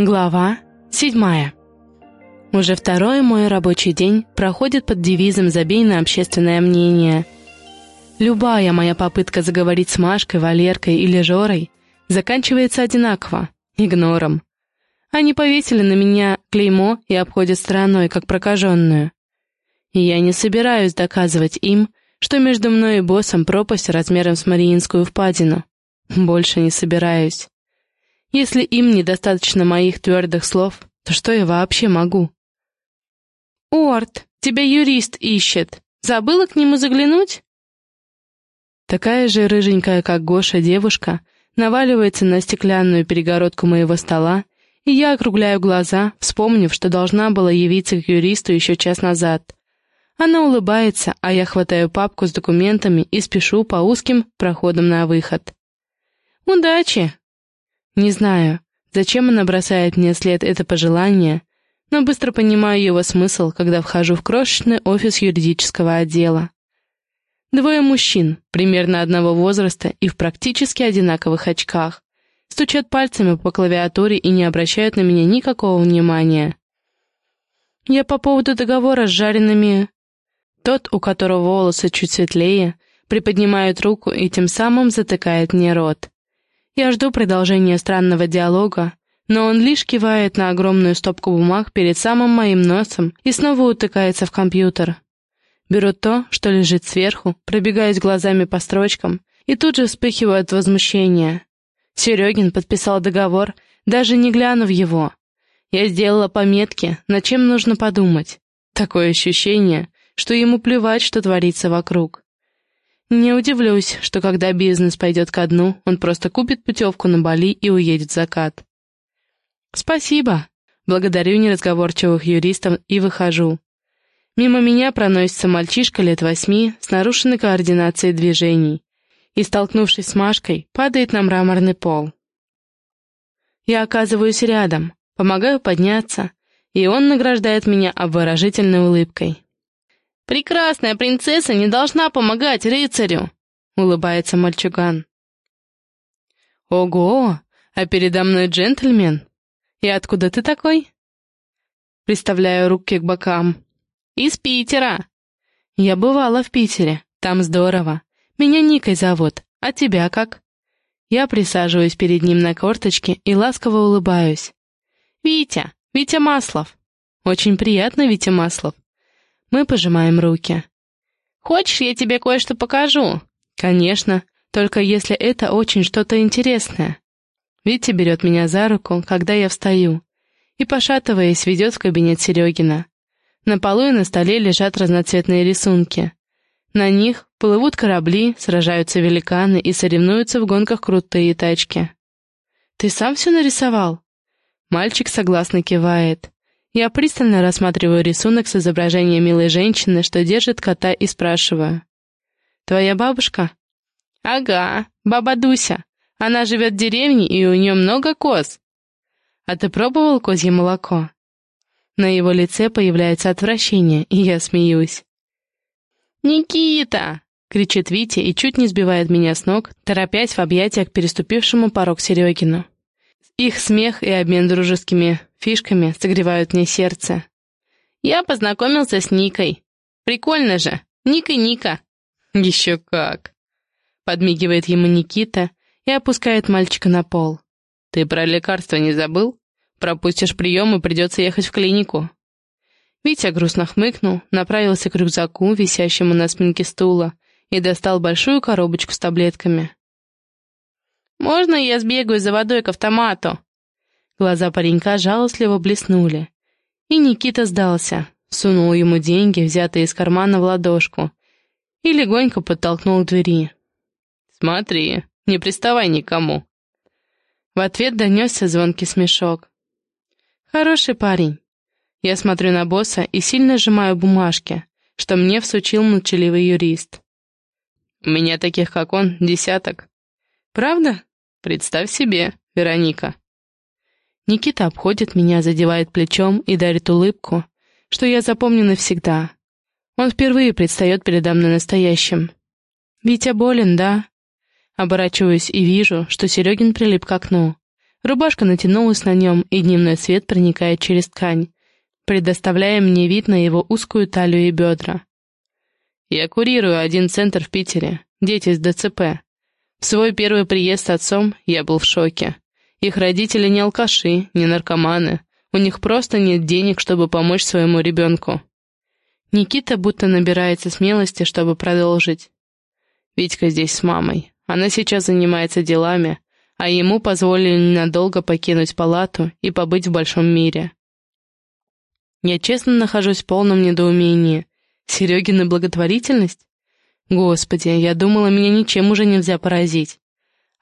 Глава седьмая. Уже второй мой рабочий день проходит под девизом «Забей на общественное мнение». Любая моя попытка заговорить с Машкой, Валеркой или Жорой заканчивается одинаково — игнором. Они повесили на меня клеймо и обходят стороной, как прокаженную. И я не собираюсь доказывать им, что между мной и боссом пропасть размером с Мариинскую впадину. Больше не собираюсь. Если им недостаточно моих твердых слов, то что я вообще могу? «Орт, тебя юрист ищет. Забыла к нему заглянуть?» Такая же рыженькая, как Гоша, девушка наваливается на стеклянную перегородку моего стола, и я округляю глаза, вспомнив, что должна была явиться к юристу еще час назад. Она улыбается, а я хватаю папку с документами и спешу по узким проходам на выход. «Удачи!» Не знаю, зачем она бросает мне след это пожелание, но быстро понимаю его смысл, когда вхожу в крошечный офис юридического отдела. Двое мужчин, примерно одного возраста и в практически одинаковых очках, стучат пальцами по клавиатуре и не обращают на меня никакого внимания. Я по поводу договора с жареными... Тот, у которого волосы чуть светлее, приподнимает руку и тем самым затыкает мне рот. Я жду продолжения странного диалога, но он лишь кивает на огромную стопку бумаг перед самым моим носом и снова утыкается в компьютер. Беру то, что лежит сверху, пробегаюсь глазами по строчкам и тут же вспыхиваю от возмущения. Серегин подписал договор, даже не глянув его. Я сделала пометки, над чем нужно подумать. Такое ощущение, что ему плевать, что творится вокруг. Не удивлюсь, что когда бизнес пойдет ко дну, он просто купит путевку на Бали и уедет в закат. Спасибо. Благодарю неразговорчивых юристов и выхожу. Мимо меня проносится мальчишка лет восьми с нарушенной координацией движений и, столкнувшись с Машкой, падает на мраморный пол. Я оказываюсь рядом, помогаю подняться, и он награждает меня обворожительной улыбкой. «Прекрасная принцесса не должна помогать рыцарю!» — улыбается мальчуган. «Ого! А передо мной джентльмен! И откуда ты такой?» Приставляю руки к бокам. «Из Питера!» «Я бывала в Питере, там здорово. Меня Никой зовут, а тебя как?» Я присаживаюсь перед ним на корточке и ласково улыбаюсь. «Витя! Витя Маслов!» «Очень приятно, Витя Маслов!» Мы пожимаем руки. «Хочешь, я тебе кое-что покажу?» «Конечно, только если это очень что-то интересное». Витя берет меня за руку, когда я встаю, и, пошатываясь, ведет в кабинет Серегина. На полу и на столе лежат разноцветные рисунки. На них плывут корабли, сражаются великаны и соревнуются в гонках крутые тачки. «Ты сам все нарисовал?» Мальчик согласно кивает. Я пристально рассматриваю рисунок с изображением милой женщины, что держит кота, и спрашиваю. «Твоя бабушка?» «Ага, баба Дуся. Она живет в деревне, и у нее много коз». «А ты пробовал козье молоко?» На его лице появляется отвращение, и я смеюсь. «Никита!» — кричит Витя и чуть не сбивает меня с ног, торопясь в объятиях к переступившему порог Серегину. Их смех и обмен дружескими фишками согревают мне сердце. Я познакомился с Никой. Прикольно же. Ника Ника. Еще как. Подмигивает ему Никита и опускает мальчика на пол. Ты про лекарства не забыл? Пропустишь прием и придется ехать в клинику. Витя грустно хмыкнул, направился к рюкзаку, висящему на спинке стула, и достал большую коробочку с таблетками. «Можно я сбегаю за водой к автомату?» Глаза паренька жалостливо блеснули. И Никита сдался, сунул ему деньги, взятые из кармана в ладошку, и легонько подтолкнул к двери. «Смотри, не приставай никому!» В ответ донесся звонкий смешок. «Хороший парень». Я смотрю на босса и сильно сжимаю бумажки, что мне всучил молчаливый юрист. «У меня таких, как он, десяток». «Правда?» Представь себе, Вероника. Никита обходит меня, задевает плечом и дарит улыбку, что я запомню навсегда. Он впервые предстает передо мной настоящим. «Витя болен, да?» Оборачиваюсь и вижу, что Серегин прилип к окну. Рубашка натянулась на нем, и дневной свет проникает через ткань, предоставляя мне вид на его узкую талию и бедра. Я курирую один центр в Питере, дети с ДЦП. В свой первый приезд с отцом я был в шоке. Их родители не алкаши, не наркоманы. У них просто нет денег, чтобы помочь своему ребенку. Никита будто набирается смелости, чтобы продолжить. Витька здесь с мамой. Она сейчас занимается делами, а ему позволили ненадолго покинуть палату и побыть в большом мире. Я честно нахожусь в полном недоумении. Серегина благотворительность? Господи, я думала, меня ничем уже нельзя поразить.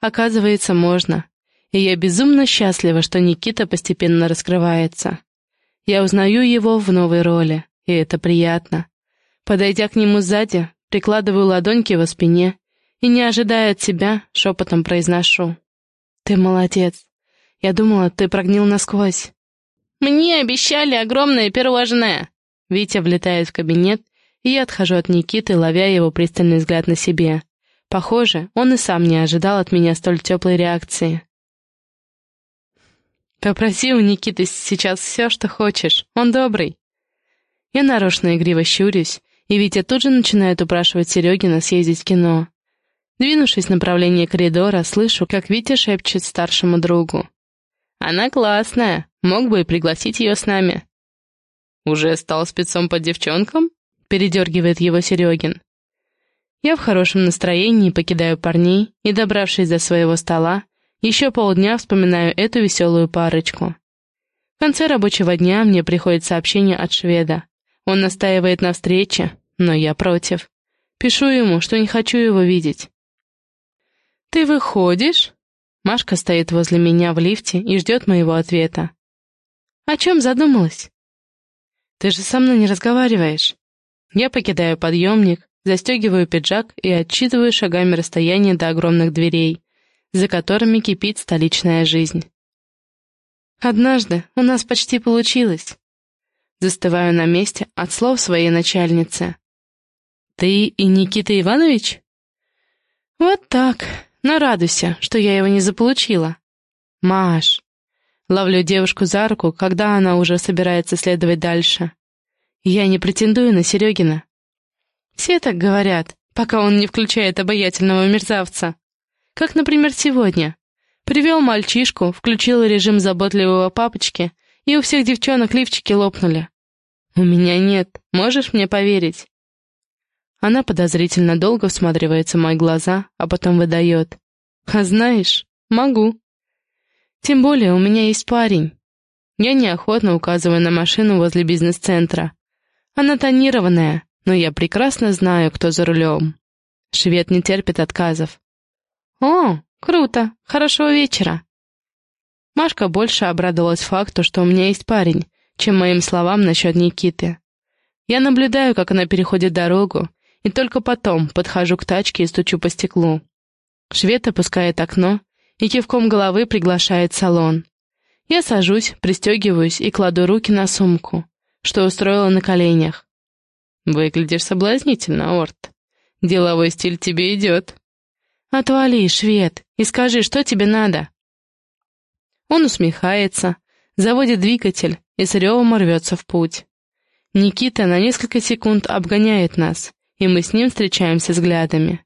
Оказывается, можно. И я безумно счастлива, что Никита постепенно раскрывается. Я узнаю его в новой роли, и это приятно. Подойдя к нему сзади, прикладываю ладонь к его спине и, не ожидая от себя, шепотом произношу. «Ты молодец. Я думала, ты прогнил насквозь». «Мне обещали огромное пирожное!» Витя влетает в кабинет и я отхожу от Никиты, ловя его пристальный взгляд на себе. Похоже, он и сам не ожидал от меня столь теплой реакции. «Попроси у Никиты сейчас все, что хочешь. Он добрый». Я нарочно игриво щурюсь, и Витя тут же начинает упрашивать Серегина съездить в кино. Двинувшись в направлении коридора, слышу, как Витя шепчет старшему другу. «Она классная, мог бы и пригласить ее с нами». «Уже стал спецом по девчонкам?» передергивает его Серегин. Я в хорошем настроении покидаю парней и, добравшись до своего стола, еще полдня вспоминаю эту веселую парочку. В конце рабочего дня мне приходит сообщение от шведа. Он настаивает на встрече, но я против. Пишу ему, что не хочу его видеть. «Ты выходишь?» Машка стоит возле меня в лифте и ждет моего ответа. «О чем задумалась?» «Ты же со мной не разговариваешь». Я покидаю подъемник, застегиваю пиджак и отчитываю шагами расстояние до огромных дверей, за которыми кипит столичная жизнь. Однажды у нас почти получилось. Застываю на месте от слов своей начальницы. «Ты и Никита Иванович?» «Вот так. Но радуйся, что я его не заполучила». «Маш». Ловлю девушку за руку, когда она уже собирается следовать дальше. Я не претендую на Серегина. Все так говорят, пока он не включает обаятельного мерзавца. Как, например, сегодня. Привел мальчишку, включил режим заботливого папочки, и у всех девчонок лифчики лопнули. У меня нет, можешь мне поверить? Она подозрительно долго всматривается в мои глаза, а потом выдает. А знаешь, могу. Тем более у меня есть парень. Я неохотно указываю на машину возле бизнес-центра. Она тонированная, но я прекрасно знаю, кто за рулем. Швед не терпит отказов. «О, круто! Хорошего вечера!» Машка больше обрадовалась факту, что у меня есть парень, чем моим словам насчет Никиты. Я наблюдаю, как она переходит дорогу, и только потом подхожу к тачке и стучу по стеклу. Швед опускает окно и кивком головы приглашает салон. Я сажусь, пристегиваюсь и кладу руки на сумку что устроила на коленях. «Выглядишь соблазнительно, Орт. Деловой стиль тебе идет». «Отвали, швед, и скажи, что тебе надо?» Он усмехается, заводит двигатель и с ревом рвется в путь. Никита на несколько секунд обгоняет нас, и мы с ним встречаемся взглядами.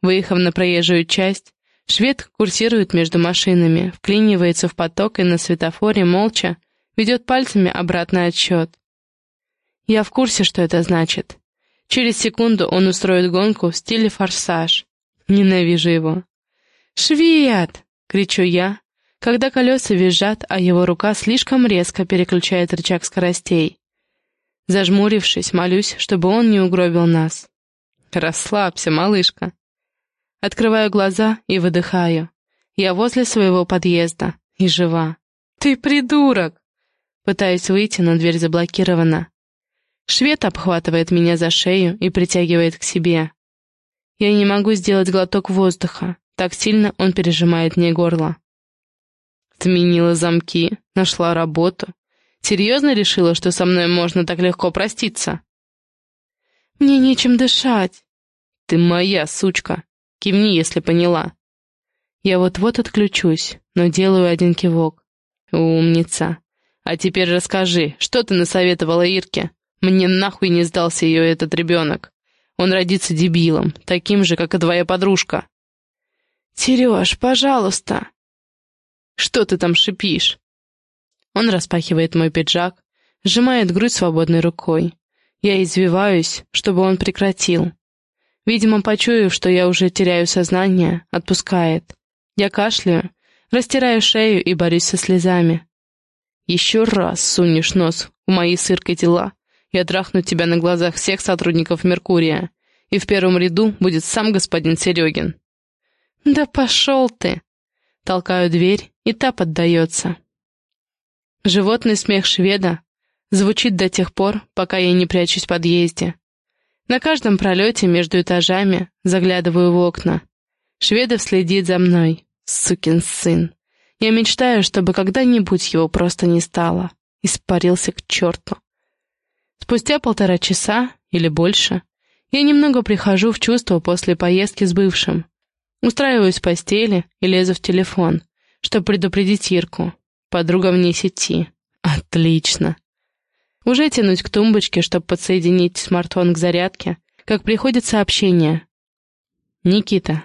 Выехав на проезжую часть, швед курсирует между машинами, вклинивается в поток и на светофоре молча ведет пальцами обратный отсчет. Я в курсе, что это значит. Через секунду он устроит гонку в стиле форсаж. Ненавижу его. «Швед!» — кричу я, когда колеса визжат, а его рука слишком резко переключает рычаг скоростей. Зажмурившись, молюсь, чтобы он не угробил нас. «Расслабься, малышка». Открываю глаза и выдыхаю. Я возле своего подъезда и жива. «Ты придурок!» Пытаюсь выйти, но дверь заблокирована. Швед обхватывает меня за шею и притягивает к себе. Я не могу сделать глоток воздуха, так сильно он пережимает мне горло. Сменила замки, нашла работу. Серьезно решила, что со мной можно так легко проститься? Мне нечем дышать. Ты моя сучка. Кивни, если поняла. Я вот-вот отключусь, но делаю один кивок. Умница. А теперь расскажи, что ты насоветовала Ирке? Мне нахуй не сдался ее этот ребенок. Он родится дебилом, таким же, как и твоя подружка. Сереж, пожалуйста. Что ты там шипишь? Он распахивает мой пиджак, сжимает грудь свободной рукой. Я извиваюсь, чтобы он прекратил. Видимо, почуяв, что я уже теряю сознание, отпускает. Я кашляю, растираю шею и борюсь со слезами. Еще раз сунешь нос в мои сыркой дела, я трахну тебя на глазах всех сотрудников Меркурия, и в первом ряду будет сам господин Серегин. Да пошел ты! Толкаю дверь, и та поддается. Животный смех шведа звучит до тех пор, пока я не прячусь в подъезде. На каждом пролете между этажами заглядываю в окна. Шведов следит за мной, сукин сын. Я мечтаю, чтобы когда-нибудь его просто не стало. Испарился к черту. Спустя полтора часа, или больше, я немного прихожу в чувство после поездки с бывшим. Устраиваюсь в постели и лезу в телефон, чтобы предупредить Ирку. Подруга вне сети. Отлично. Уже тянуть к тумбочке, чтобы подсоединить смартфон к зарядке, как приходит сообщение. «Никита,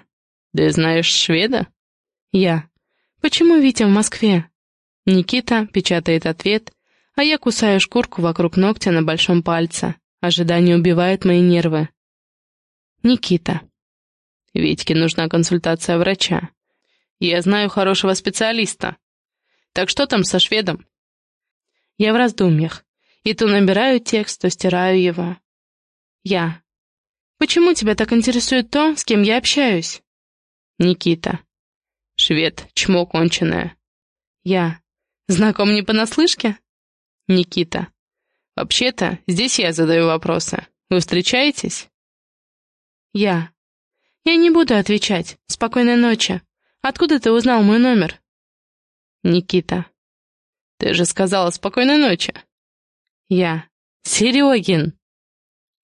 ты знаешь шведа?» «Я. Почему Витя в Москве?» Никита печатает ответ, а я кусаю шкурку вокруг ногтя на большом пальце. Ожидание убивает мои нервы. Никита. Витьке нужна консультация врача. Я знаю хорошего специалиста. Так что там со шведом? Я в раздумьях. И то набираю текст, то стираю его. Я. Почему тебя так интересует то, с кем я общаюсь? Никита. Швед, чмо конченое. Я. Знаком не понаслышке? Никита. Вообще-то, здесь я задаю вопросы. Вы встречаетесь? Я. Я не буду отвечать. Спокойной ночи. Откуда ты узнал мой номер? Никита. Ты же сказала спокойной ночи. Я. Серегин.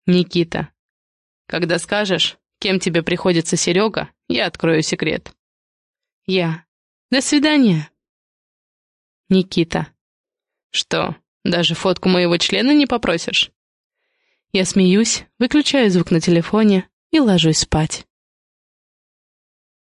Никита. Когда скажешь, кем тебе приходится Серега, я открою секрет. Я. До свидания. Никита. Что, даже фотку моего члена не попросишь? Я смеюсь, выключаю звук на телефоне и ложусь спать.